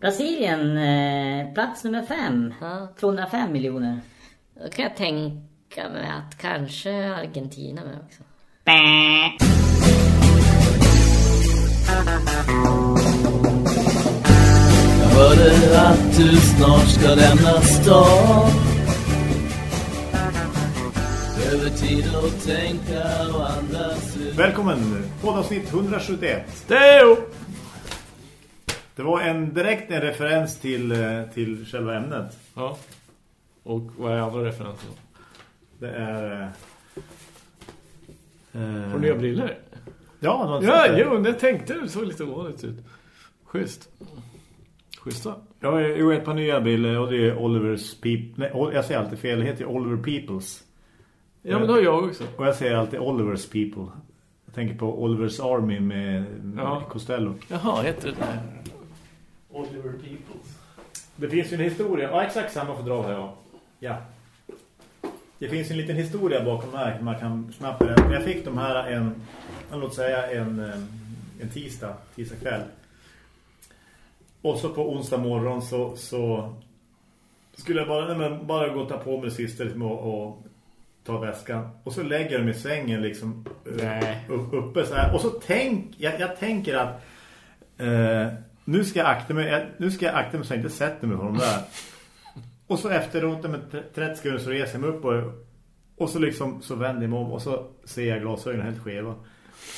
Brasilien, eh, plats nummer fem. Ja. 205 miljoner. Då kan jag tänka mig att kanske Argentina med också. Jag hörde att du snart ska lämna stan Över tid att tänka och andas ut Välkommen, poddavsnitt 171. Deo! Det var en direkt en referens till, eh, till själva ämnet. Ja. Och vad är andra referenser? Det är... eh, eh, Har du nya briller? Ja, det Ja, jo, det tänkte du. såg lite ovanligt ut. Schysst. Schyssta. Jag har ju ett par nya bilder och det är Oliver's People. Nej, jag säger alltid fel. Det heter Oliver Peoples. Ja, men det har jag också. Och jag säger alltid Oliver's People. Jag tänker på Oliver's Army med, med Ja. Costello. Jaha, heter det där? Oliver Peoples. Det finns ju en historia. Ja, exakt samma fördrag har jag. Ja. Det finns en liten historia bakom det här. Man kan snabbt berätta. Jag fick de här en, låt säga en, eh, en tisdag, tisdag kväll. Och så på onsdag morgon så, så skulle jag bara, nej, men bara gå och ta på mig sista liksom, och, och ta väskan. Och så lägger jag dem i sängen liksom eh, Nej. upp, uppe så här. Och så tänk, jag, jag tänker att eh, nu ska jag akta mig, nu ska jag akta mig så jag inte sätter mig på dem där. och så efteråt med 30 sekunder så reser jag mig upp och, och så liksom så vänder jag mig om och så ser jag glasögonen helt skeva.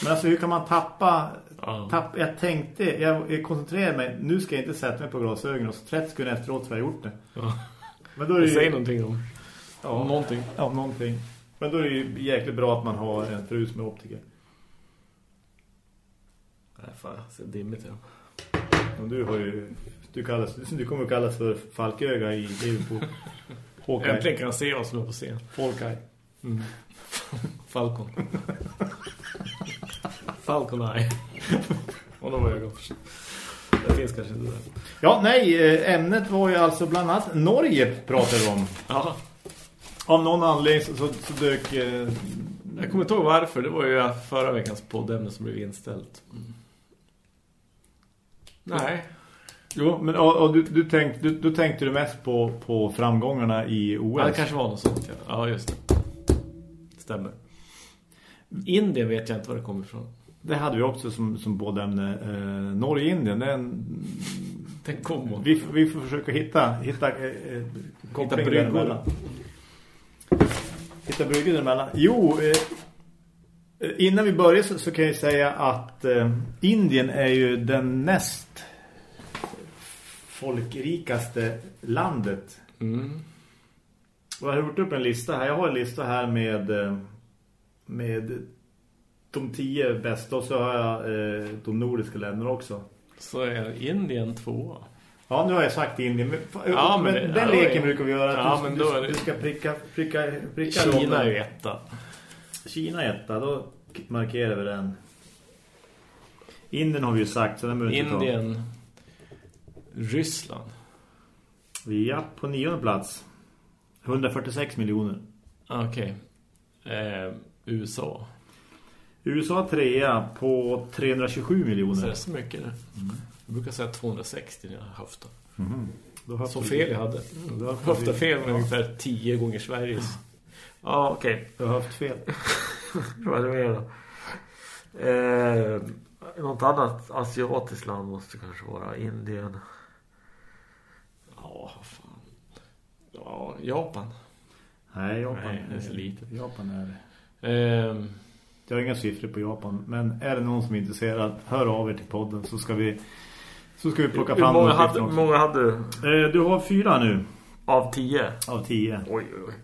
Men alltså hur kan man tappa, Ja. tappa jag tänkte, jag, jag koncentrerade mig, nu ska jag inte sätta mig på glasögonen och så 30 sekunder efteråt så har jag gjort det. Ja. Men då är det Säg ju, någonting om, om någonting. ja, någonting. Men då är det ju jäkligt bra att man har en fru som är optiker. Nej, fan, ser dimmigt ut. Du har ju du kallas du kommer att kallas för Falköga i Liverpool. Hawkeye. Äntligen kan jag se som är på scen. Hawkeye. Mm. Falcon. Falcon Eye. Och jag för Det finns kanske inte där. Ja, nej, eh, ämnet var ju alltså bland annat Norge pratade vi om. Ja, Av någon anledning så, så, så dök eh, jag kommer inte ihåg varför. Det var ju förra veckans poddämne som blev inställt. Mm. Nej. Jo, men och, och du, du, tänkte, du, du tänkte du mest på, på framgångarna i OS. Ja, det kanske var något sånt. Ja, ja just det. Stämmer. Indien vet jag inte var det kommer ifrån. Det hade vi också som, som poddämne. Eh, Norge-Indien, den, Tänk kom vi, vi får försöka hitta hitta, eh, eh, koppling bryggor. Hitta bryggor däremellan. Jo, eh, innan vi börjar så, så kan jag säga att eh, Indien är ju den näst folkrikaste landet. Mm. Och jag har gjort upp en lista här. Jag har en lista här med, eh, med de tio bästa och så har jag eh, de nordiska länderna också. Så är Indien två. Ja, nu har jag sagt Indien. Men, Ja, men men den ja, leken brukar vi göra. Att Ja, du, men då är du, det- du ska pricka, pricka, pricka Kina är ju etta. Kina är etta, då markerar vi den. Indien har vi ju sagt, så den behöver inte ta. Indien. Ryssland. Vi är på nionde plats. 146 miljoner. Okej. Eh, USA. USA trea på 327 Så är miljoner. det så mycket nu. Jag brukar säga 260 när jag höftar. Har Så fel jag hade. Jag höftar fel med ungefär 10 gånger Sveriges. Ja, okej. Du har haft fel. Vad är det mer då? Eh, något annat asiatiskt land måste kanske vara Indien. Ja, fan. Ja, Japan. Nej, Japan. Nej, det är så litet. Japan är det. Eh, Jag har inga siffror på Japan. Men är det någon som är intresserad, hör av er till podden så ska vi, så ska vi plocka hur fram många de hade, hur många hade du? Eh, Du har fyra nu Av 10? av tio. Oj, oj, oj.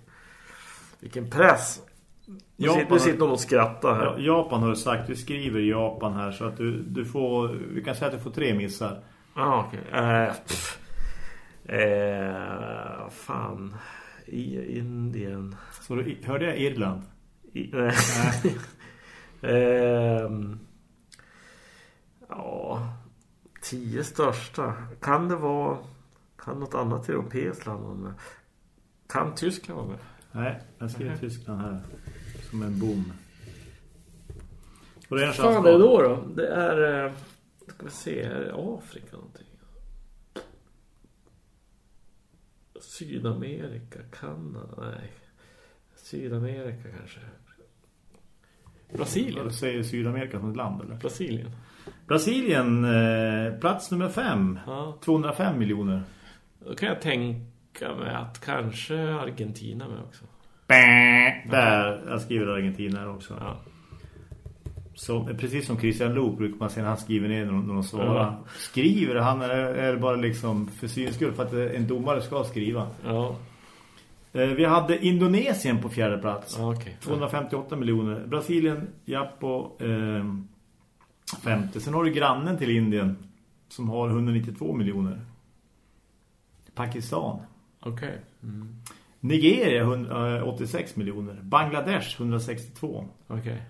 Vilken press. Nu Japan- sitter, någon och skrattar här. Ja, Japan har du sagt, vi skriver Japan här så att du, du får, vi kan säga att du får tre missar. Ja, okej. Eh, pff. eh, fan. I Indien. Så du, hörde jag Irland? I, nej. Ehm, ja. Tio största. Kan det vara... Kan något annat europeiskt land vara med? Kan Tyskland vara med? Nej, jag skriver Tyskland här. Som en bom. Och det är en Vad fan är det då. då då? Det är... eh, Ska vi se, är det Afrika någonting? Sydamerika, Kanada, nej. Sydamerika kanske. Brasilien. Du säger Sydamerika som ett land eller? Brasilien. Brasilien, eh, plats nummer fem. Ja. 205 miljoner. Då kan jag tänka mig att kanske Argentina med också. Där, jag skriver Argentina här också. Ja. Så, precis som Christian Lok brukar man säga när han skriver ner när de svarar. Ja. Skriver han eller är det bara liksom för syns skull för att en domare ska skriva. Ja, Eh, vi hade Indonesien på fjärde plats. ja okej. 258 miljoner. Brasilien, Japo, eh, femte. Sen har du grannen till Indien som har 192 miljoner. Pakistan. Okej. Mm. Nigeria 100, eh, 86 miljoner. Bangladesh 162. Okej.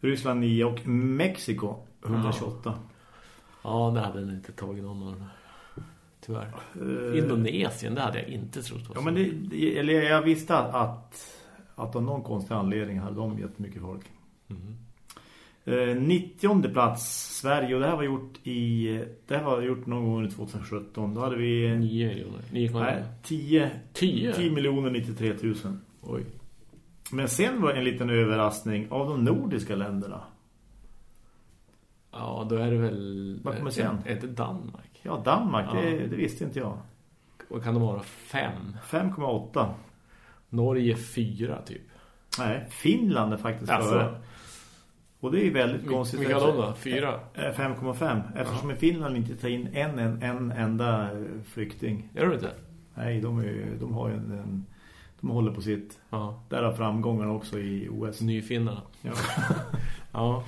Ryssland 9 och Mexiko 128. Ja, det hade den inte tagit någon av. Tyvärr. Eh, Indonesien, det hade jag inte trott Ja, men det, eller jag visste att, att, av någon konstig anledning hade de jättemycket folk. Mhm. Eh, 90 plats Sverige och det här var gjort i det här var gjort någon gång under 2017. Då hade vi 9 miljoner. 9 nej, 10 10? 10 miljoner 93 000. Oj. Men sen var en liten överraskning av de nordiska länderna. Ja, då är det väl... Vad kommer sen? Är det Danmark? Ja, Danmark, Ja. Det, det visste inte jag. Vad kan det vara? 5? 5,8. Norge 4 typ. Nej, Finland är faktiskt Alltså. före. Och det är ju väldigt konstigt. vilka eftersom- de då? Fyra? Eh, 5,5. Eftersom i Finland inte tar in en, en, en enda eh, flykting. Gör du inte? Nej, de, är, de har ju en, en... De håller på sitt... Ja. Där har framgångarna också i OS. Nyfinnarna. Ja. Ja.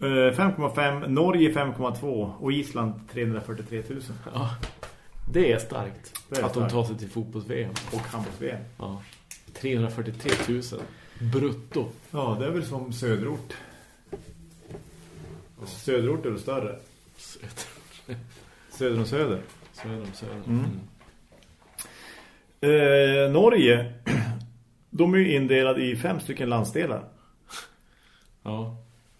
Eh, 5,5. Norge 5,2. Och Island 343 000. ja. Det är starkt. Det är att starkt. de tar sig till fotbolls-VM. Och handbolls-VM. Ja. 343 000. Brutto. Ja, det är väl som söderort. Söderort är väl större. Söder. Söder om söder. Söder om söder. Mm. Mm. Eh, Norge, de är ju indelade i fem stycken landsdelar. Ja.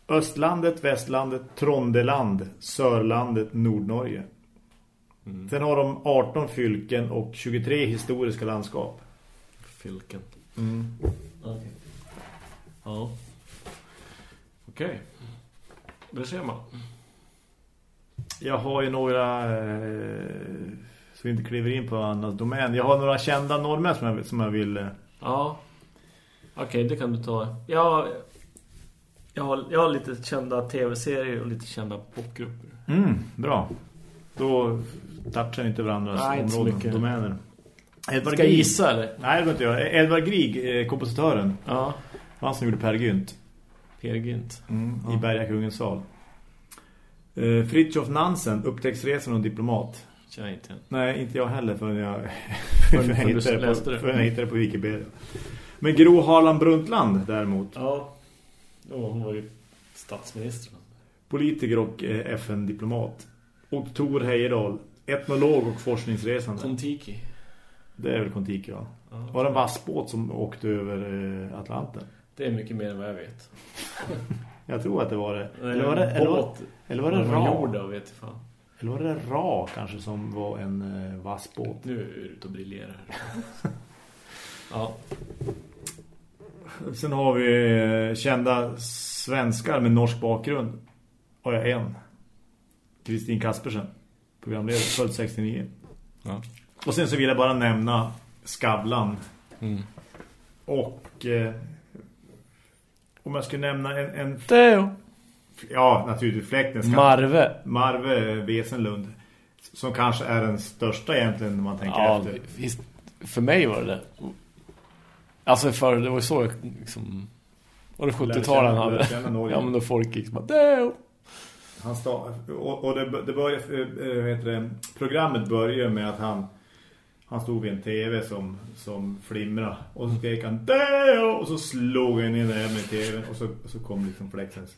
Östlandet, Västlandet, Trondeland, Sörlandet, Nordnorge. Mm. Sen har de 18 fylken och 23 historiska landskap. Fylken. Mm. Okej. Ja. Okej. Det ser man. Jag har ju några eh, så vi inte kliver in på annat domän. Jag har några kända norrmän som jag, som jag vill eh, Ja. Okej, det kan du ta. Jag, jag, har, jag har lite kända tv-serier och lite kända popgrupper. mm, bra. Då touchar inte varandras Nej, inte områden, mycket. domäner. Edvard Ska jag gissa eller? Nej, det inte jag. Edvard Grieg, eh, kompositören. Ja. Han som gjorde Per Gynt. Per Gynt. Mm, Ja. I Bergakungens sal. Uh, Fritjof Nansen, upptäcktsresan och diplomat. Känner inte. Nej, inte jag heller förrän jag, Förrän- jag, hittade, på, det. förrän jag hittade på Wikipedia. Men Gro Harlan Brundtland däremot. Ja. Jo, hon var ju statsminister. Politiker och eh, FN-diplomat. Och Tor Heyerdahl, etnolog och forskningsresande. Kontiki. Det är väl Kontiki, ja. Ja. Var det en vassbåt som åkte över eh, Atlanten? Det är mycket mer än vad jag vet. Jag tror att det var det. Eller var det, eller var, båt. eller var det Ra? gjorde, vet jag fan. Eller var det Ra kanske som var en eh, vassbåt? Nu är du ute och briljerar. ja. Sen har vi eh, kända svenskar med norsk bakgrund. Har jag en. Kristin Kaspersen. Programledare, född 69. Ja. Och sen så vill jag bara nämna Skavlan. Mm. Och eh, om jag skulle nämna en... en Theo. ja, naturligtvis fläkten. Marve. Marve Wesenlund. Som kanske är den största egentligen när man tänker Ja, efter. visst, för mig var det det. Alltså för det var så liksom... Var det 70-talet han hade? Ja men då folk gick bara Theo. Han sta- och, och det, det börjar, äh, heter det, programmet börjar med att han han stod vid en tv som, som flimra och så skrek han Deo! och så slog han in även i tvn och så, och så kom liksom flexens.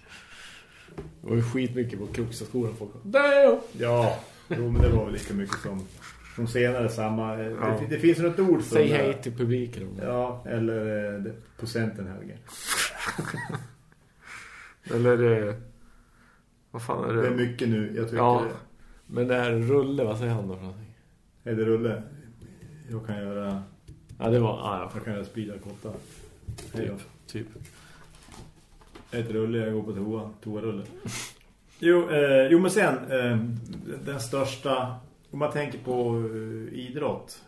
Det var ju skitmycket på Kruxaskolan folk Theo! Ja, jo, men det var väl lika mycket som, som senare samma. eh, Ja. Det, det finns något ord för Säg det. hej till publiken. Ja, eller eh, det- procenten höger. Eller eh, vad fan är det? Det är mycket nu, jag tycker Ja. det. Men det är Rulle, vad säger han då för någonting? Är det rulle? Jag kan göra... Ja, det var... Ja, Jag kan göra sprida kotta. Hej då. typ. Ett rulle, jag går på toa. Toarulle. Jo, eh, jo men sen eh, den största... Om man tänker på eh, idrott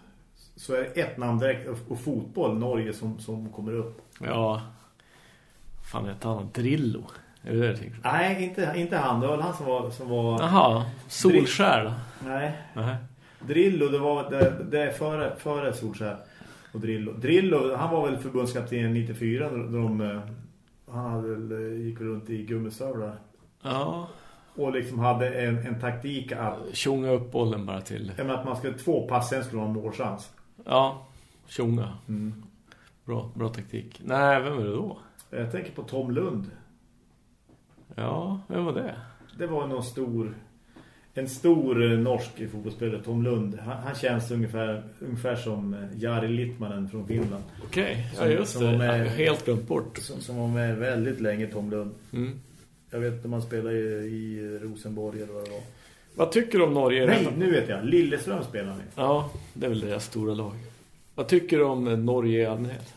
så är ett namn direkt och, fotboll, Norge, som, som kommer upp. Ja. Fan heter han? Drillo. Är det det tänker? Nej, inte, inte han. Det var han som var... Som var Jaha. Solskär nej, Nej. Drillo, det var det, det är före, före Solskär och Drillo. Drillo, han var väl förbundskapten 94 när de, eh, han hade eh, gick runt i gummistövlar Ja. och liksom hade en, en taktik att, Tjonga upp bollen bara till. menar att man skulle två pass sen skulle man ha målchans. Ja. Tjonga. Mm. Bra, bra taktik. Nej, vem är det då? Jag tänker på Tom Lund. Ja, vem var det? Det var någon stor en stor eh, norsk fotbollsspelare, Tom Lund. Han, han känns ungefär, ungefär som eh, Jari Littmanen från Finland. Okej, ja Som- just som det. med- har helt glömt bort. Som, som var med väldigt länge, Tom Lund. Mm. Jag vet inte om han spelade i, i Rosenborg eller vad det var. Vad tycker du om Norge? Nej, nu vet jag. Lilleström spelar han i. Ja, det är väl deras stora lag. Vad tycker du om eh, Norge i allmänhet?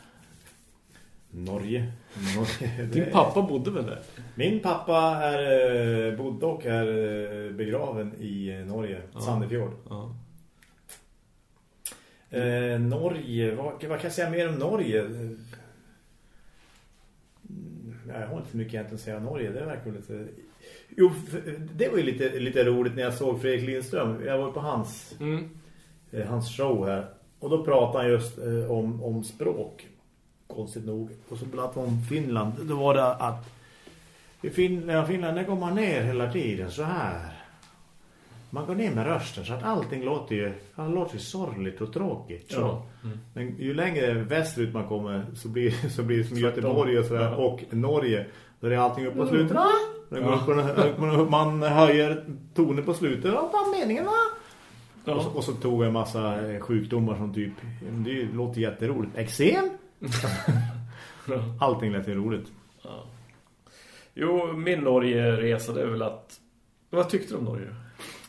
Norge. Norge. Din pappa bodde väl där? Min pappa är, eh, bodde och är eh, begraven i eh, Norge, Ja. Sandefjord. Ja. Eh, Norge, vad, vad kan jag säga mer om Norge? Jag har inte så mycket egentligen att säga om Norge, det verkar lite... Jo, det var ju lite, lite roligt när jag såg Fredrik Lindström. Jag var på hans, Mm. eh, hans show här. Och då pratade han just eh, om, om språk, konstigt nog. Och så pratade han om Finland. Då var det att i Finland, Finland där går man ner hela tiden så här. Man går ner med rösten så att allting låter ju, ja, låter ju sorgligt och tråkigt. Så. Ja. Mm. Men ju längre västerut man kommer så blir, så blir det som Tvärtom. Göteborg och, sådär, Ja. och Norge. Där är allting upp på slutet. Går upp på den- Man höjer tonen på slutet. Vad var meningen va? Och, så, Ja. och så tog jag en massa sjukdomar som typ, det låter jätteroligt. Eksem? Allting lät ju roligt. Jo, min Norge-resa det är väl att... Vad tyckte du om Norge?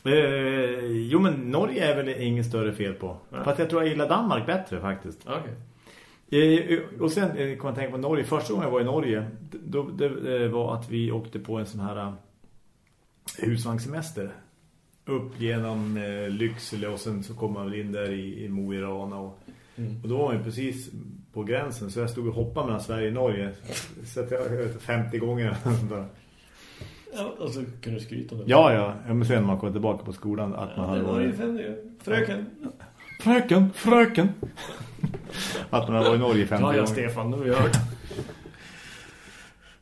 Eh, jo men Norge är väl inget större fel på. Nej. Fast jag tror jag gillar Danmark bättre faktiskt. Okej. Eh, Och sen eh, kom jag tänka på Norge. Första gången jag var i Norge då, det eh, var att vi åkte på en sån här eh, husvagnssemester. Upp genom eh, Lycksele och sen så kom man väl in där i, i Mo i Rana. Och, Mm. och då var man ju precis på gränsen så jag stod och hoppade mellan Sverige och Norge. Så att jag jag vet, 50 gånger. Ja, och så kan du skryta om det. ja, ja. Ja, Men sen när man kom tillbaka på skolan att man Ja, hade var ju varit... Fröken. Fröken, fröken. att man hade varit i Norge 50 Ja, ja, gånger. Stefan, nu har vi hört.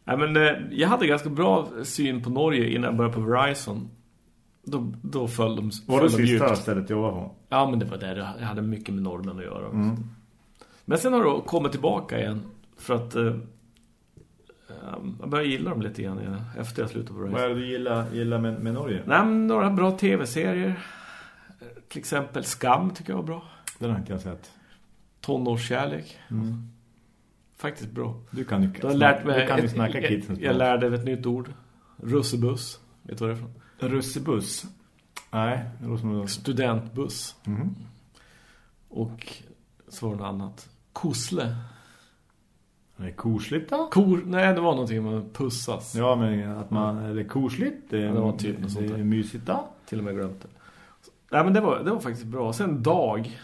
Nej, men eh, jag hade ganska bra syn på Norge innan jag började på Verizon. Då, då föll de Var det de sista djupt. stället jag var på? Ja, men det var där jag hade mycket med norrmän att göra. Mm. Men sen har det kommit tillbaka igen. För att eh, eh, jag börjar gilla dem lite grann igen, efter jag slutade på Vad Verizon. är det du gillar, gillar med, med Norge? Nej, men några bra tv-serier. Till exempel Skam tycker jag var bra. Den har inte jag sett. Tonårskärlek. Mm. Faktiskt bra. Du kan ju, Du lärt mig du kan ju ett- snacka jag, kidsens jag lärde ett nytt ord. Russebuss. Vet du vad det är för? Russebuss. Nej, det låter som... Studentbuss. Mhm. Och så var det något annat. Kosle. Är det korsligt då? Kor, nej, det var någonting med pussas. Ja, men att man... Är det korsligt? Det, Ja, det var typ något sånt där. är mysigt då? Till och med glömt det. Nej, men det var, det var faktiskt bra. Sen Dag.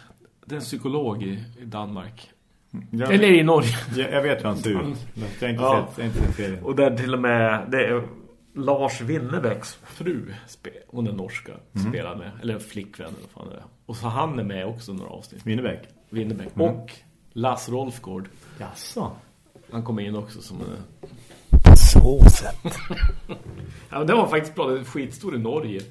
Det är en psykolog i, i Danmark. Jag, Eller i Norge. jag, jag vet hur han ser ut. Jag har inte Ja. sett, inte sett serien. Och där till och med det är Lars Winnebäcks fru, hon är norska, spelar med. Eller flickvän eller vad fan det är. Och så han är med också några avsnitt. Winnerbäck. Winnerbäck. Mm. Och Lass Rolfgård. Jaså? Han kommer in också som en... Så sett. Ja, det var faktiskt bra. Det är skitstor i Norge,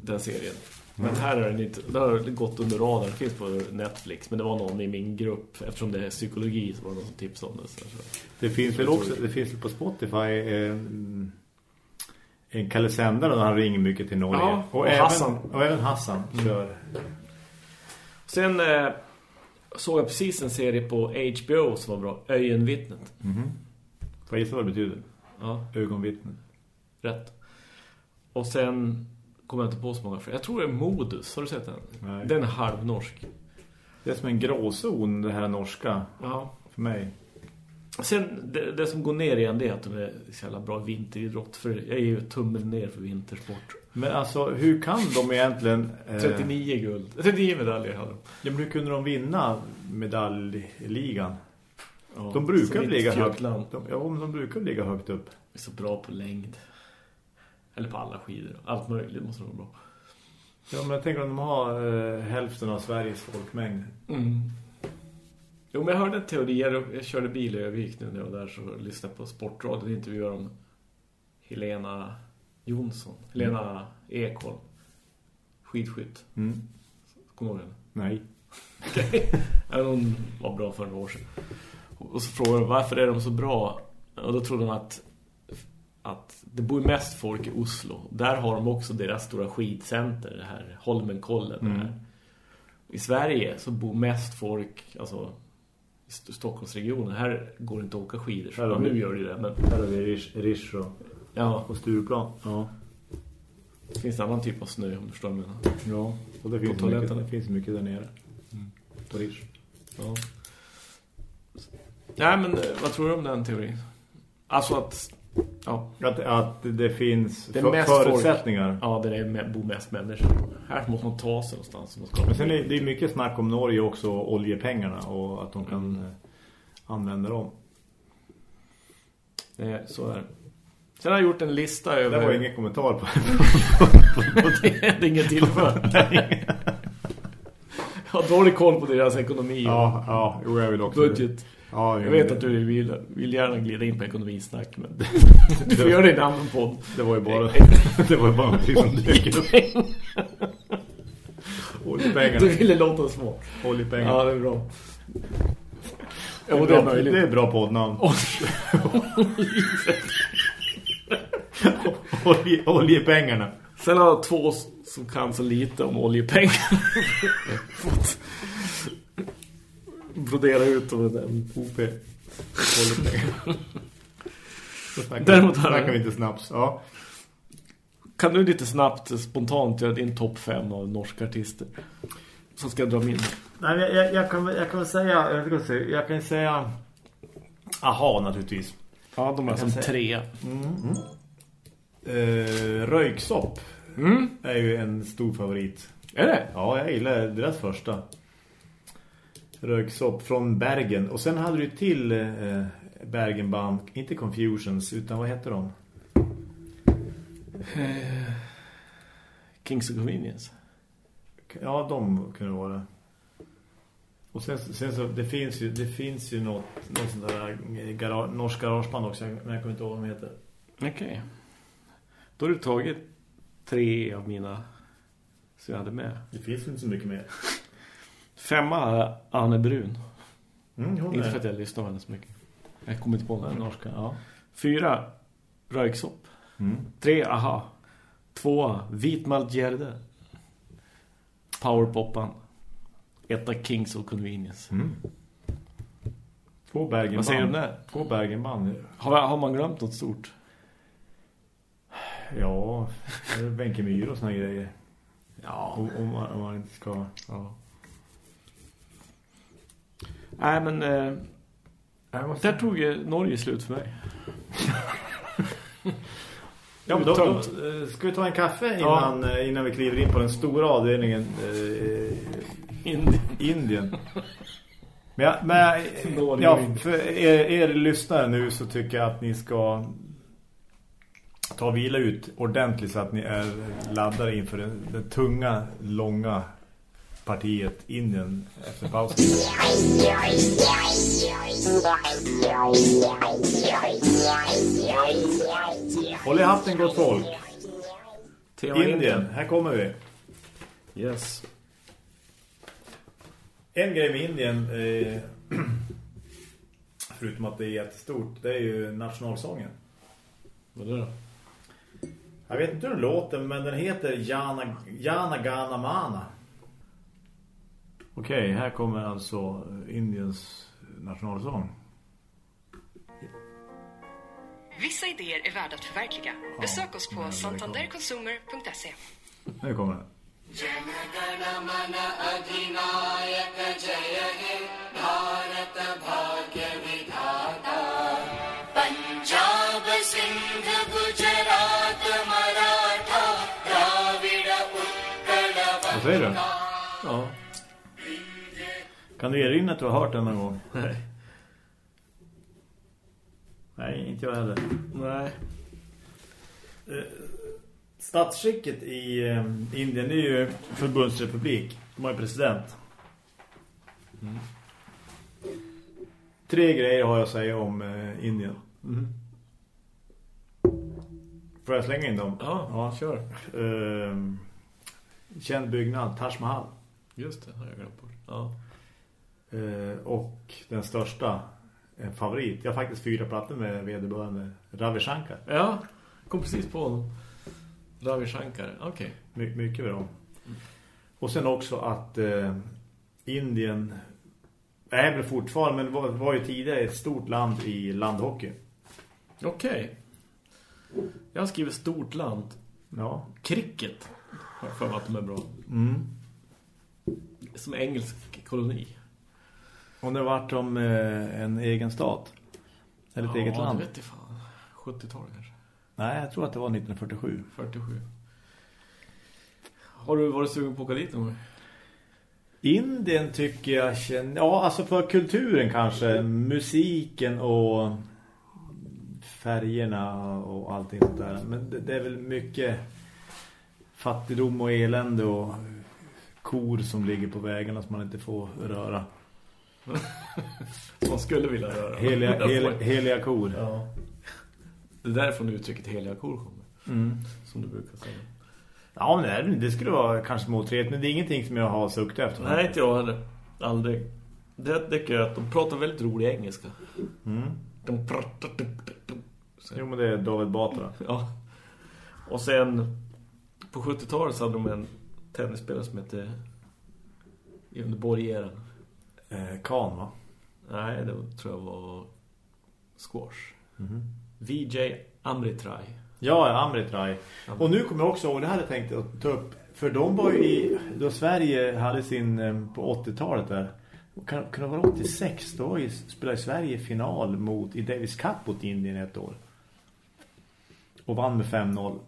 den serien. Men här är den inte... Det har gått under radarn. Det finns på Netflix. Men det var någon i min grupp. Eftersom det är psykologi så var det någon som tipsade om det. Så. Det finns väl också, det finns väl på Spotify en, en Kalle Sändare där han ringer mycket till Norge. Ja, och även, Hassan. Och även Hassan kör. Sen eh, såg jag precis en serie på HBO som var bra. Öjenvittnet. Mhm. Får jag gissa vad det betyder? Ja, Ögonvittnen. rätt. Och sen kommer jag inte på så många fler. Jag tror det är Modus, har du sett den? Nej. Den är halvnorsk. Det är som en gråzon det här norska Ja. för mig. Sen, det, det som går ner igen det är att de är så jävla bra vinteridrott. För jag är ju tummen ner för vintersport. Men alltså, hur kan de egentligen... eh, 39 guld. 39 medaljer hade de. Ja, men hur kunde de vinna medaljligan? Ja, De brukar ligga högt. De, ja, de brukar ligga högt upp. är så bra på längd. Eller på alla skidor. Allt möjligt måste de vara bra. Ja, men jag tänker om de har eh, hälften av Sveriges folkmängd. Mm. Jo, men jag hörde en teori. Jag, körde bil i Övik nu var där så lyssnade på Sportradion intervjuar om Helena Jonsson. Helena Ekholm. Skidskytt. Mm. Kommer du ihåg henne? Nej. Ja, Hon var bra för några år sedan. Och så frågade de varför är de så bra? Och då trodde de att, att det bor mest folk i Oslo. Där har de också deras stora skidcenter, det här Holmenkollen. Mm. I Sverige så bor mest folk, alltså Stockholmsregionen. Här går det inte att åka skidor. Här har Ja, vi- nu gör det det, men Här har vi Rish, och, ja, och Stureplan. ja. Det finns en annan typ av snö om du förstår menar. Ja, och det finns, mycket, det finns mycket där nere. På Rish. Ja. Nej, men eh, vad tror du om den teorin? Alltså att... Ja, Att, att det finns Det för, förutsättningar. ja det är bor mest människor. Här måste man ta sig någonstans. Men sen är det är mycket snack om Norge också, oljepengarna och att de kan eh, använda dem. Eh, så är det. Sen har jag gjort en lista Det över... var ingen kommentar på det är inget tillför. Jag har dålig koll på deras ekonomi Ja, ja, jo, jag vill och också. budget. Ja, Jag vet att du vill, vill gärna glida in på ekonomisnack, men du får Det- göra det i en annan podd. Det var ju bara det var ju bara någonting som dök upp. Du Oljepengarna. ville låta små. Oljepengarna. Ja, det är bra. det, är Ja, det är bra, det är bra poddnamn. Olje, oljepengarna. Sen har två som kan så lite om oljepengar. Fått brodera ut dem med den. OP. Däremot snackar jag- vi inte snaps. Ja. Kan du lite snabbt, spontant göra din topp fem av norska artister? Så ska jag dra min. Nej, jag, jag, jag, kan, jag kan säga, jag, kan säga, jag kan säga aha naturligtvis. Ja, de är som kan säga- tre. Uh, röyksopp Mm. är ju en stor favorit. Är det? Ja, jag gillar deras första. Röyksopp från Bergen. Och sen hade du till eh, Bergenband, inte Confusions, utan vad heter de? Kings of Convenience. Ja, de kunde det vara. Och sen, sen så, det finns ju, det finns ju något, något sånt där gara, norsk garageband också, men jag kommer inte ihåg vad de heter. Okej. Då har du tagit tre av mina som jag hade med. Det finns inte så mycket mer. Femma är Anne Brun. Mm, Inte för att jag lyssnar på henne så mycket. Jag kommer inte på den norska, ja. Fyra, Röyksopp. Mm. Tre, aha. Två, Vitmalt Gärde. Powerpoppan. Etta Kings of Convenience. Mm. Två Bergenband. Vad säger du om det? Två Bergenband. Har, har man glömt något stort? Ja, Myhr och såna grejer. Ja. Om, om, man, om man inte ska... ja. Nej, men... Eh, där tog ju Norge slut för mig. Ja, men då, då, eh, ska vi ta en kaffe innan, eh, innan vi kliver in på den stora avdelningen eh, Indien. Indien. Men, jag, men Norge ja, för er, er lyssnare nu så tycker jag att ni ska ta vila ut ordentligt så att ni är laddade inför det, det tunga, långa partiet Indien efter pausen. Håll i hatten gott folk. Indien, här kommer vi. Yes. En grej med Indien eh, förutom att det är jättestort det är ju nationalsången. Vad är det då? Jag vet inte hur den låter men den heter Jana, Jana Gana Mana. Okej, här kommer alltså Indiens nationalsång. Vissa idéer är värda att förverkliga. Besök oss på men det kommer. santanderconsumer.se. Nu kommer den. Jana Gana Mana अधिनायक जय हे भारत भाग्य विधाता पंजाब सिंध गुजरात मराठा द्राविड Utkal kan du erinra att du har hört den någon gång? Nej. Nej, inte jag heller. Nej. Statsskicket i eh, Indien är ju förbundsrepublik. De har ju president. Tre grejer har jag att säga om eh, Indien. Mm. Får jag slänga in dem? Ja, kör. Eh, känd byggnad, Taj Mahal. Just det, har jag glömt bort. Ja. Eh, och den största, en favorit. Jag har faktiskt fyra plattor med vederbörande Ravi Shankar. Ja, kom precis på honom. Ravi Shankar, okej. My mycket bra. Och sen också att eh, Indien är väl fortfarande, men var, var ju tidigare ett stort land i landhockey. Okej. Jag har skrivit stort land. Ja. Cricket har jag för att de är bra. Mm. Som engelsk koloni. Och det vart de eh, en egen stat. Eller ett eget Ja, land. det vet fan. 70-tal kanske. Nej, jag tror att det var 1947. 47. Har du varit sugen på att åka dit någon gång? Indien tycker jag känner... Ja, alltså för kulturen kanske. Musiken och färgerna och allting sånt där. Men det, det är väl mycket fattigdom och elände och kor som ligger på vägarna som man inte får röra. Som skulle vilja röra. Heliga, hel, heliga kor. Ja. Det är därifrån uttrycket heliga kor kommer. Mm. Som du brukar säga. Ja, men det, skulle vara kanske småtrevligt. Men det är ingenting som jag har suktat efter. Nej, inte jag heller. Aldrig. Det tycker jag att de pratar väldigt rolig engelska. Mm. De pratar... Jo, men det är David Batra. Ja. Och sen på 70-talet så hade de en tennisspelare som hette Borgeren. Eh, Khan, va? Nej, det tror jag var squash. Mhm. VJ Amritrai. Ja, Amritrai. Och nu kommer jag också ihåg, det här jag tänkte att ta upp. För de var ju i, då Sverige hade sin, eh, på 80-talet där. Kan, kan det vara 86? Då spelade Sverige final mot, i Davis Cup mot Indien ett år. Och vann med 5-0.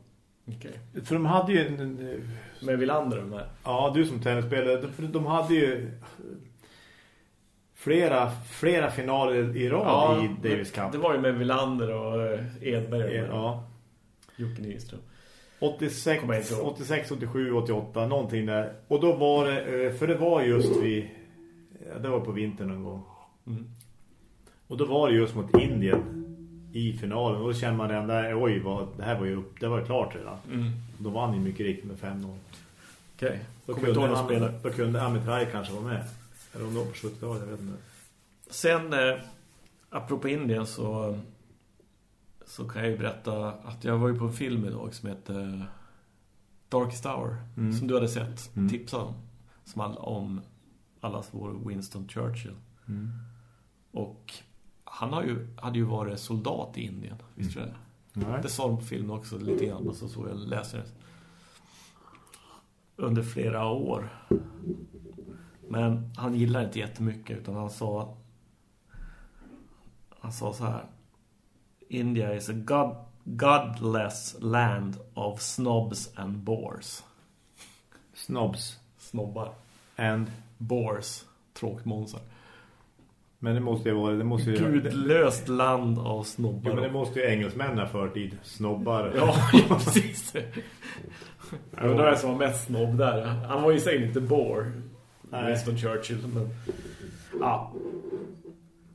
Okej. För de hade ju en, en, Men Wilander med. Ja, du som tennisspelare. de- För de hade ju flera, flera finaler i rad i Davis Cup. Det var ju med Wilander och eh, Edberg och Ja. Jocke Nyström. 86, Kommer jag inte ihåg. 86, 87, 88, någonting där. Och då var det, eh, för det var just vid, ja, det var på vintern någon gång. Mm. Och då var det just mot Indien i finalen. Och då kände man redan där, oj, vad, det här var ju upp, det var ju klart redan. Mm. De vann ju mycket riktigt med 5-0. Okej. Då någon spelare. kunde, då kunde Amit Rai kanske vara med. Eller om det var på 70-talet, jag vet inte. Sen, eh, apropå Indien så, så kan jag ju berätta att jag var ju på en film idag som heter Darkest Hour. Mm. Som du hade sett, Mm. tipsad om. Som handlar om allas vår Winston Churchill. Mm. Och han har ju, hade ju varit soldat i Indien, visste du det? Nej. Det sa de på filmen också lite grann, och så så jag läser det. Under flera år. Men han gillar inte jättemycket utan han sa han sa så här India is a god, godless land of snobs and bores. Snobs. Snobbar. And, Bores. Tråkmånsar. men det måste ju vara, det måste ju... Gudlöst land av snobbar. Jo, men det måste ju engelsmännen ha fört dit. Snobbar. Ja, ja, precis. Ja, men jag som var mest snobb där. Han var ju säkert inte bore. Nej. Winston Churchill. Men, ja.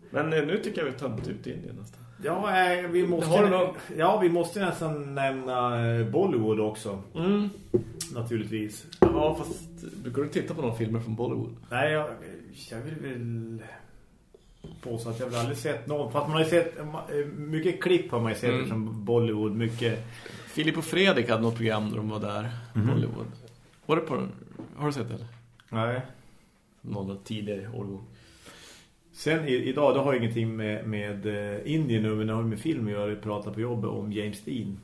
men eh, nu tycker jag vi tömt ut Indien nästan. Ja, eh, vi måste, någon- ja, vi måste nästan nämna eh, Bollywood också. Mm. Naturligtvis. Ja, fast brukar du titta på några filmer från Bollywood? Nej, jag, jag vill väl påstå att jag väl aldrig sett någon. Fast man har ju sett, mycket klipp har man ju sett Mm. från Bollywood. Mycket. Filip och Fredrik hade något program där de var där. Bollywood. Var det på Har du sett det? Nej. Någon tidigare årgång. Sen i, idag, det har ju ingenting med, med eh, Indien nu, men det har med film att göra. Vi pratar på jobbet om James Dean.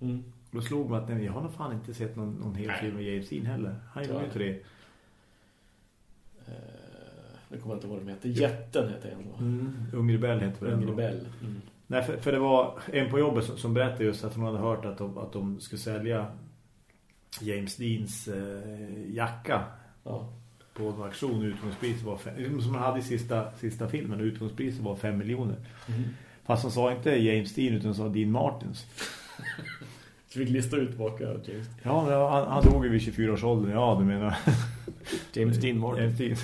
Mm. Då slog man att nej, jag har nog fan inte sett någon, någon hel film med James Dean heller. Han gjorde ju inte det. Eh, nu kommer jag inte ihåg vad de heter. Jätten heter en va? Mm. Ung Rebell heter det. Ung ändå. Rebell. Mm. Nej, för, för det var en på jobbet som, som berättade just att hon hade hört att de, att de skulle sälja James Deans eh, jacka Ja. På en auktion. Utgångspriset var fem, som han hade i sista, sista filmen. Utgångspriset var 5 miljoner. Fast han sa inte James Dean utan sa Dean Martins. Så vi lista ut baka James, Ja, men han, han dog ju vid 24 års ålder. Ja, du menar... James Dean Martin. James Dean.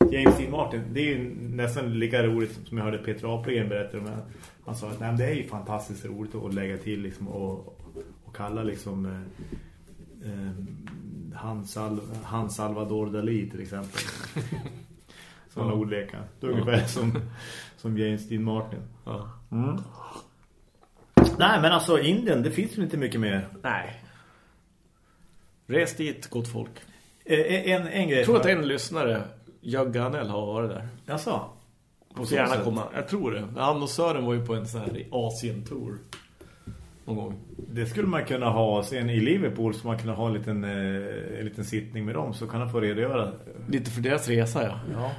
James Dean Martin, det är ju nästan lika roligt som jag hörde Peter Apelgren berätta om. Han sa att nej, det är ju fantastiskt roligt att lägga till liksom, och, och kalla liksom eh, eh, han, Sal han Salvador Dalí till exempel. Sådana Ja. ordlekar. Det är ungefär som, som James Dean Martin. Ja. Nej, men alltså Indien, det finns ju inte mycket mer. Nej. Res dit, gott folk. Eh, En, en grej. Jag tror att en lyssnare, Jögge Hanell, har varit där. Jag sa. Så gärna sätt. komma. Jag tror det. Han och Sören var ju på en sån här Asien-tour. Någon gång. Det skulle man kunna ha sen i Liverpool så man kunna ha en liten, eh, en liten sittning med dem så kan han få redogöra. Lite för deras resa, ja. Ja,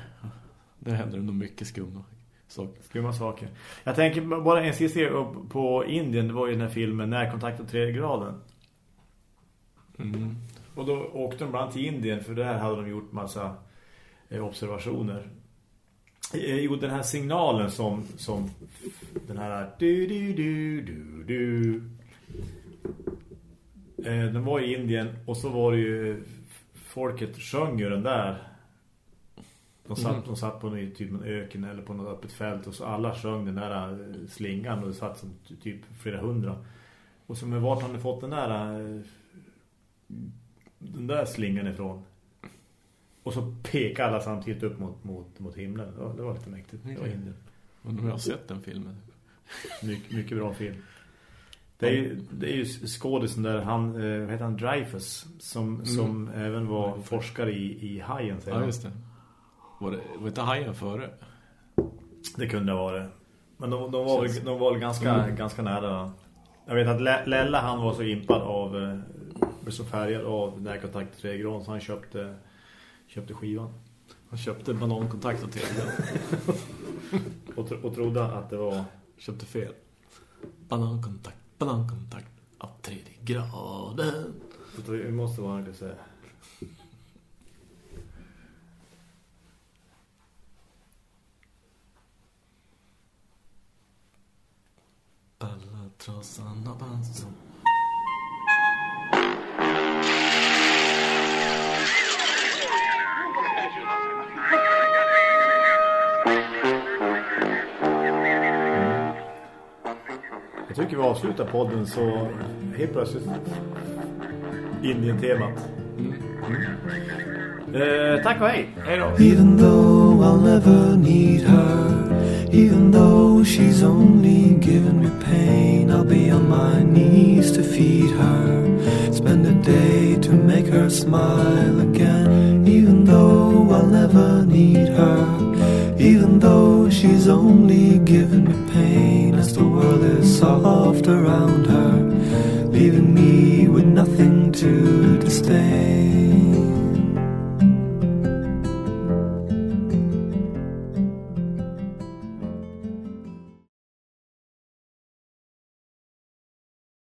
Där händer det nog mycket skumma saker. skumma saker. Jag tänker bara en sista upp på Indien, det var ju den här filmen Närkontakt och tredje graden. Mm. Och då åkte de bland till Indien för där hade de gjort massa eh, observationer. Eh, Jo, den här signalen som, som den här du, du, du, du, du. Eh, Den var i Indien och så var det ju folket sjöng ju den där. De satt, Mm. de satt på en, typ en öken eller på något öppet fält och så alla sjöng den där eh, slingan och det satt som ty- typ flera hundra. Och så men vart han hade fått den där den där slingan ifrån. Och så pekade alla samtidigt upp mot, mot, mot himlen. Det var, det var lite mäktigt. Det var. Indien. Undrar om jag har sett den filmen. Mycket, mycket bra film. Det är ju, det är ju skådisen där, han, eh, vad heter han, Dreyfus, som, som även var forskare i, i Hajen. säger Ja, just det. Var det var inte Hajen före? Det kunde vara det. Men de, de var, Känns- de var ganska, Mm. ganska nära. Jag vet att Le- Lella han var så impad av, blev så färgad av närkontakt 3 grad så han köpte, köpte skivan. Han köpte banankontakt och tredje. Och, tro, och trodde att det var... Köpte fel. Banankontakt, banankontakt av tredje graden. Det måste vara det säga. Alla trasan av bansan. Jag tycker vi avslutar podden så helt plötsligt Indien-temat. Eh, tack och hej! Hej då! Even though I'll never need her, even though she's only given me pain, I'll be on my knees to feed her. Spend a day to make her smile again, even though I'll never need her, even though she's only given me pain, as the world is soft around her, leaving me with nothing to disdain.